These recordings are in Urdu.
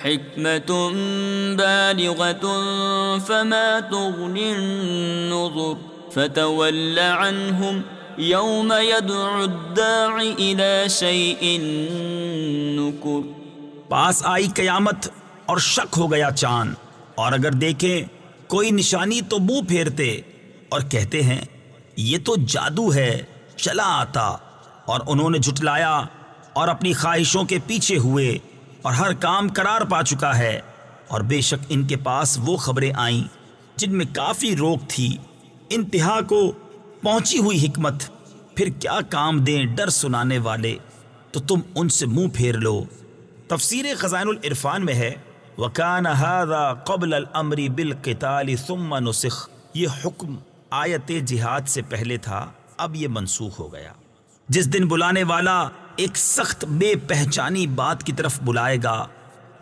حكمة بالغة فما تغني النظر فتول عنهم يوم يدعو الداع إلى شيء نكر پاس آئی قیامت اور شک ہو گیا چاند اور اگر دیکھیں کوئی نشانی تو منہ پھیرتے اور کہتے ہیں، یہ تو جادو ہے چلا آتا اور انہوں نے جھٹلایا اور اپنی خواہشوں کے پیچھے ہوئے۔ اور ہر کام قرار پا چکا ہے۔ اور بے شک ان کے پاس وہ خبریں آئیں جن میں کافی روک تھی۔ انتہا کو پہنچی ہوئی حکمت، پھر کیا کام دیں ڈر سنانے والے؟ تو تم ان سے منہ پھیر لو۔ تفسیر خزائن العرفان میں ہے، وَكَانَ هَذَا قَبْلَ الْأَمْرِ بِالْقِتَالِ ثُمَّ نُسِخ۔ یہ حکم آیت جہاد سے پہلے تھا، اب یہ منسوخ ہو گیا۔ جس دن بلانے والا ایک سخت بے پہچانی بات کی طرف بلائے گا۔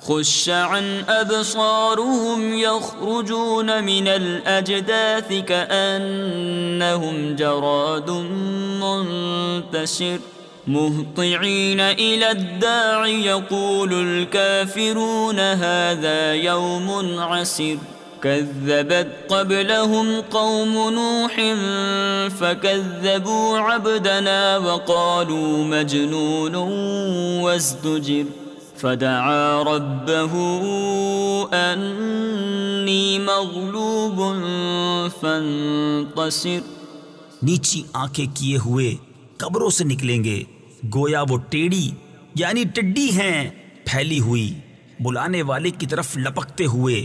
خش عن أبصارهم يخرجون من الأجداث كأنهم جراد منتشر مهطعين إلى الداع يقول الكافرون هذا يوم عسر كذبت قبلهم قوم نوح فكذبوا عبدنا وقالوا مجنون وازدجر فدعا ربه أني مغلوب فانتصر. نیچی آنکھیں کیے ہوئے قبروں سے نکلیں گے، گویا وہ ٹیڑی یعنی ٹڈی ہیں، پھیلی ہوئی، بلانے والے کی طرف لپکتے ہوئے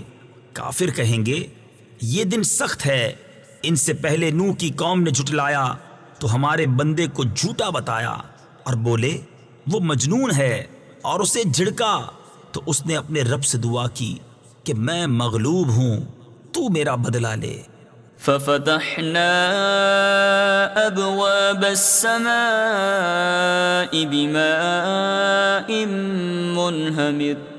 کافر کہیں گے، یہ دن سخت ہے، ان سے پہلے نو کی قوم نے جھٹلایا، تو ہمارے بندے کو جھوٹا بتایا۔ اور بولے، وہ مجنون ہے اور اسے جھڑکا۔ تو اس نے اپنے رب سے دعا کی کہ میں مغلوب ہوں، تو میرا بدلہ لے۔ ففتحنا أبواب السماء بماء منهمر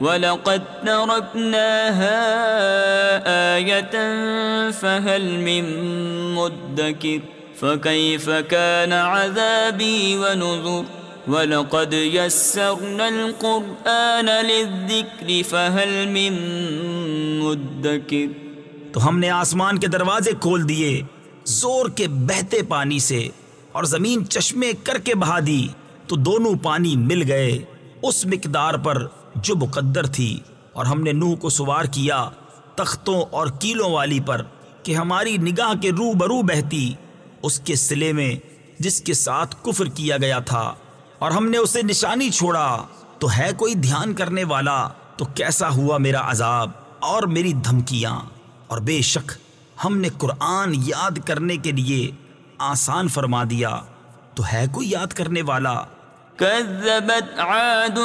وَلَقَدْ تَرَكْنَاهَا آيَةً فَهَلْ مِن مُدَّكِرٍ فَكَيْفَ كَانَ عَذَابِي وَنُذُرْ وَلَقَدْ يَسَّرْنَا الْقُرْآنَ لِلذِّكْرِ فَهَلْ مِن مُدَّكِرٍ تو ہم نے آسمان کے دروازے کھول دیے، زور کے بہتے پانی سے اور زمین چشمے کر کے بہا دی، تو دونوں پانی مل گئے، اس مقدار پر جو مقدر تھی اور ہم نے نوح کو سوار کیا تختوں اور کیلوں والی پر کہ ہماری نگاہ کے رو برو بہتی اس کے سلے میں جس کے ساتھ کفر کیا گیا تھا اور ہم نے اسے نشانی چھوڑا تو ہے کوئی دھیان کرنے والا تو کیسا ہوا میرا عذاب اور میری دھمکیاں؟ اور بے شک ہم نے قرآن یاد کرنے کے لیے آسان فرما دیا تو ہے کوئی یاد کرنے والا كذبت عاد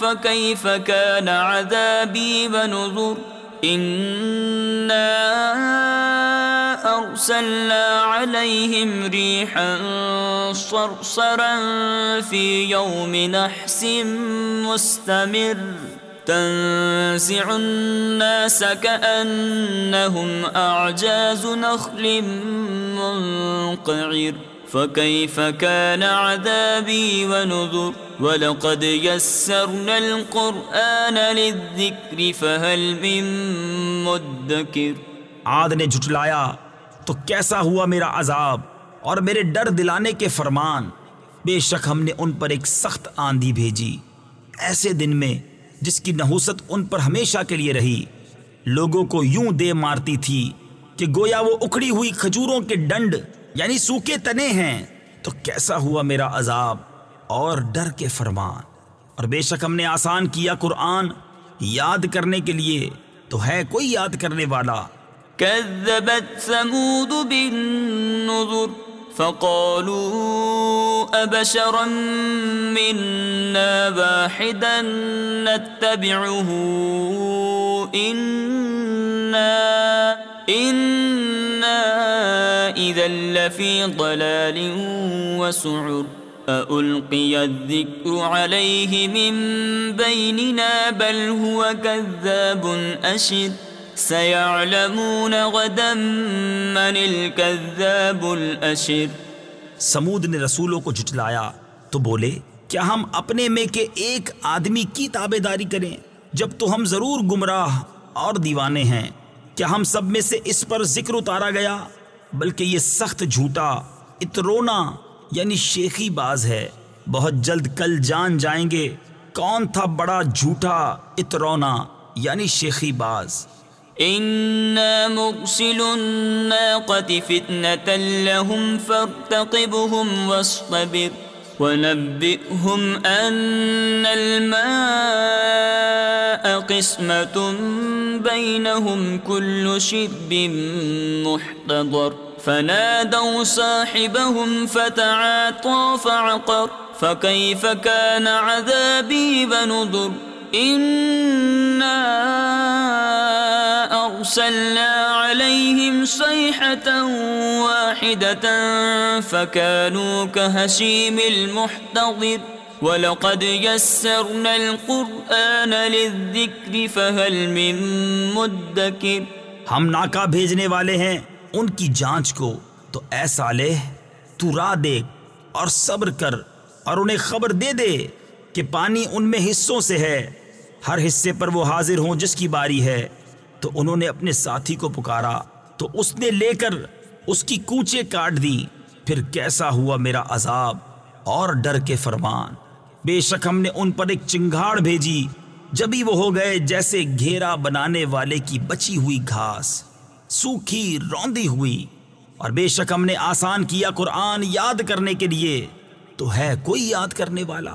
فكيف كان عذابي ونذر؟ إنا أرسلنا عليهم ريحا صرصرا في يوم نحس مستمر. تنزع الناس كأنهم أعجاز نخل منقعر. فكيف كان عذابي ونذر ولقد يسرنا القرآن للذكر فهل من مدكر عاد نے جھٹلایا، تو کیسا ہوا میرا عذاب اور میرے ڈر دلانے کے فرمان؟ بے شک ہم نے ان پر ایک سخت آندھی بھیجی، ایسے دن میں جس کی نحوست ان پر ہمیشہ کے لیے رہی۔ لوگوں کو یوں دے مارتی تھی کہ گویا وہ اکڑی ہوئی کھجوروں کے ڈنڈ یعنی سوکھے تنے ہیں۔ تو کیسا ہوا میرا عذاب؟ اور ڈر کے فرمان۔ اور بے شک ہم نے آسان کیا قرآن یاد کرنے کے لیے۔ تو ہے کوئی یاد کرنے والا؟ كذبت ثمود بالنذر فقالوا أبشرا منا واحدا نتبعه، إنا إنا ضلال وسعر ألقي الذكر عليه من بيننا بل هو كذاب أشر سيعلمون غدا من الكذاب الأشر سمود نے رسولوں کو جھٹلایا تو بولے، کیا ہم اپنے میں کے ایک آدمی کی تابے داری کریں جب تو ہم ضرور گمراہ اور دیوانے ہیں؟ کیا ہم سب میں سے اس پر ذکر اتارا گیا، بلکہ یہ سخت جھوٹا، اترونا یعنی شیخی باز ہے۔ بہت جلد کل جان جائیں گے کون تھا بڑا جھوٹا اترونا یعنی شیخی باز۔ إنا مرسل الناقة فتنة لهم فارتقبهم واصطبر۔ ونبئهم أن الماء قسمة بينهم كل شرب محتضر. فنادوا صاحبهم فتعاطى فعقر. فكيف كان عذابي بنذر إنا أرسلنا عليهم صيحة واحدة فكانوا كهشيم المحتضر ولقد يسرنا القرآن للذكر فهل من مدكر ہم ناکا بھیجنے والے ہیں ان کی جانچ کو تو اے صالح، تو راہ دیکھ اور صبر کر اور انہیں خبر دے دے کہ پانی ان میں حصوں سے ہے۔ ہر حصے پر وہ حاضر ہوں جس کی باری ہے۔ تو انہوں نے اپنے ساتھی کو پکارا۔ تو اس نے لے کر اس کی کوچے کاٹ دی پھر کیسا ہوا میرا عذاب؟ اور ڈر کے فرمان۔ بے شک ہم نے ان پر ایک چنگاڑ بھیجی۔ جبھی وہ ہو گئے، جیسے گھیرا بنانے والے کی بچی ہوئی گھاس۔ سوکھی، روندی ہوئی۔ اور بے شک ہم نے آسان کیا قرآن یاد کرنے کے لیے۔ تو ہے کوئی یاد کرنے والا؟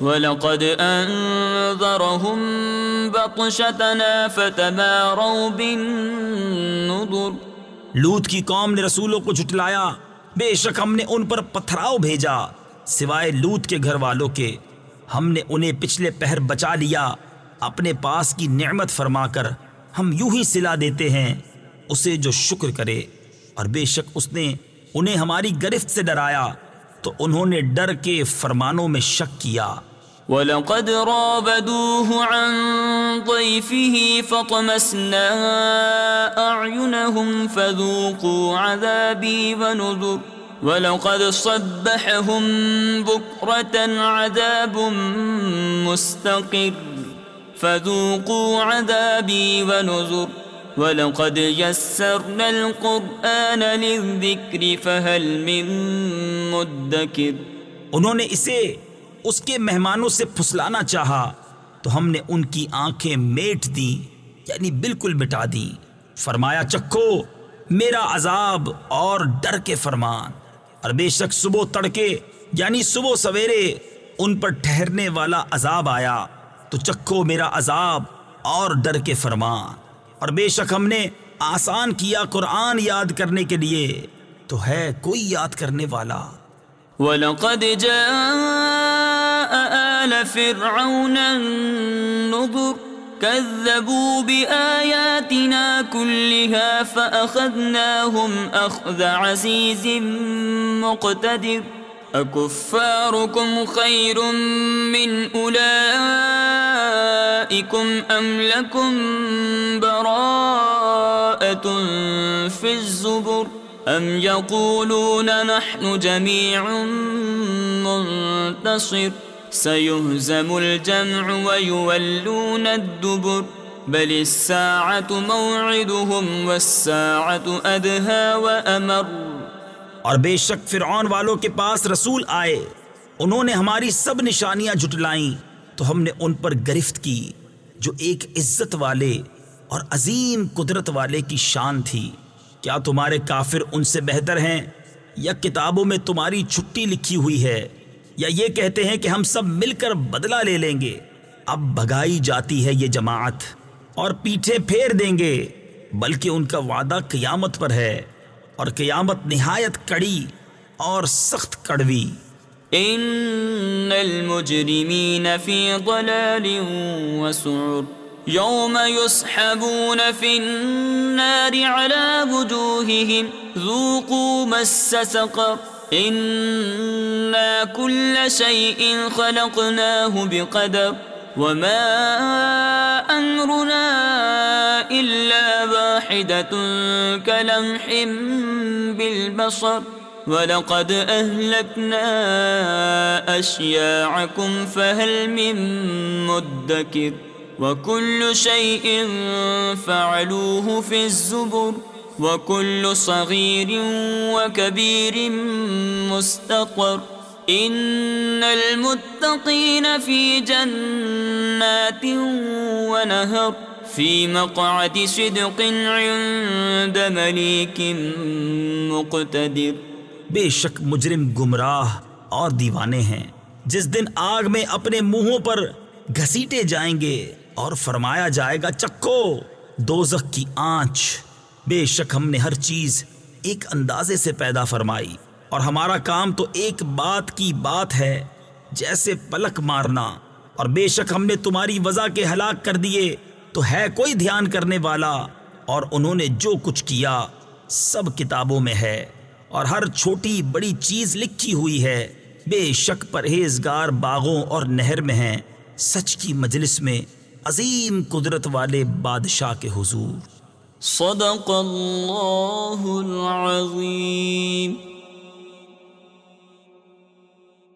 وَلَقَدْ أَنذَرَهُمْ بَطْشَتَنَا فَتَمَارَوْا بِالنُّذُرِ. لوت کی قوم نے رسولوں کو جھٹلایا۔ بے شک ہم نے ان پر پتھراؤ بھیجا، سوائے لوت کے گھر والوں کے۔ ہم نے انہیں پچھلے پہر بچا لیا۔ اپنے پاس کی نعمت فرما کر ہم یوں ہی سلا دیتے ہیں، اسے جو شکر کرے۔ اور بے شک اس نے انہیں ہماری گرفت سے ڈرایا۔ تو انہوں نے ڈر کے فرمانوں میں شک کیا۔ وَلَقَدْ رَابَدُوهُ عَن ضَيْفِهِ فَطَمَسْنَا أَعْيُنَهُمْ فَذُوقُوا عَذَابِي وَنُذُرْ وَلَقَدْ صَبَّحَهُمْ بُكْرَةً عَذَابٌ مُسْتَقِرٌ فَذُوقُوا عَذَابِي وَنُذُرْ وَلَقَدْ يَسَّرْنَا الْقُرْآنَ لِلذِّكْرِ فَهَلْ مِن مُدَّكِرِ انہوں نے اسے اس کے مہمانوں سے پھسلانا چاہا تو ہم نے ان کی آنکھیں میٹ دی یعنی بالکل مٹا دی فرمایا، چکھو، میرا عذاب اور ڈر کے فرمان۔ اور بے شک صبح تڑکے یعنی صبح سویرے ان پر ٹھہرنے والا عذاب آیا۔ تو چکھو، میرا عذاب اور ڈر کے فرمان۔ اور بے شک ہم نے آسان کیا قرآن یاد کرنے کے لیے، تو ہے کوئی یاد کرنے والا۔ ولقد جاء آل فرعون النظر كذبوا بآياتنا كلها فأخذناهم أخذ عزيز مقتدر۔ أكفاركم خير من أولئكم أم لكم براءة في الزبر أم يقولون نحن جميع منتصر سيهزم الجمع ويولون الدبر بل الساعة موعدهم والساعة أدهى وأمر اور بے شک فرعون والوں کے پاس رسول آئے۔ انہوں نے ہماری سب نشانیاں جھٹلائیں۔ تو ہم نے ان پر گرفت کی، جو ایک عزت والے اور عظیم قدرت والے کی شان تھی۔ کیا تمہارے کافر ان سے بہتر ہیں؟ یا کتابوں میں تمہاری چھٹی لکھی ہوئی ہے؟ یا یہ کہتے ہیں کہ ہم سب مل کر بدلہ لے لیں گے؟ اب بھگائی جاتی ہے یہ جماعت اور پیٹھے پھیر دیں گے، بلکہ ان کا وعدہ قیامت پر ہے۔ اور قیامت نہایت کڑی اور سخت کڑوی۔ ان المجرمین فی ضلال وسعر۔ يوم يسحبون في النار على وجوههم، ذوقوا مس سقر۔ إنا كل شيء خلقناه بقدر۔ وما أمرنا إلا واحدة كلمح بالبصر ولقد أهلكنا أشياعكم فهل من مدكر وكل شيء فعلوه في الزبر وكل صغير وكبير مستقر إن المتقين في جنات ونهر في مقعد صدق عند مليك مقتدر بے شک مجرم گمراہ اور دیوانے ہیں۔ جس دن آگ میں اپنے منہوں پر گھسیٹے جائیں گے اور فرمایا جائے گا چکو دوزخ کی آنچ۔ بے شک ہم نے ہر چیز ایک اندازے سے پیدا فرمائی۔ اور ہمارا کام تو ایک بات کی بات ہے، جیسے پلک مارنا۔ اور بے شک ہم نے تمہاری وضع کے ہلاک کر دیے، تو ہے کوئی دھیان کرنے والا۔ اور انہوں نے جو کچھ کیا، سب کتابوں میں ہے۔ اور ہر چھوٹی بڑی چیز لکھی ہوئی ہے۔ بے شک پرہیزگار باغوں اور نہر میں ہیں۔ سچ کی مجلس میں عظیم قدرت والے بادشاہ کے حضور۔ صدق اللہ العظیم۔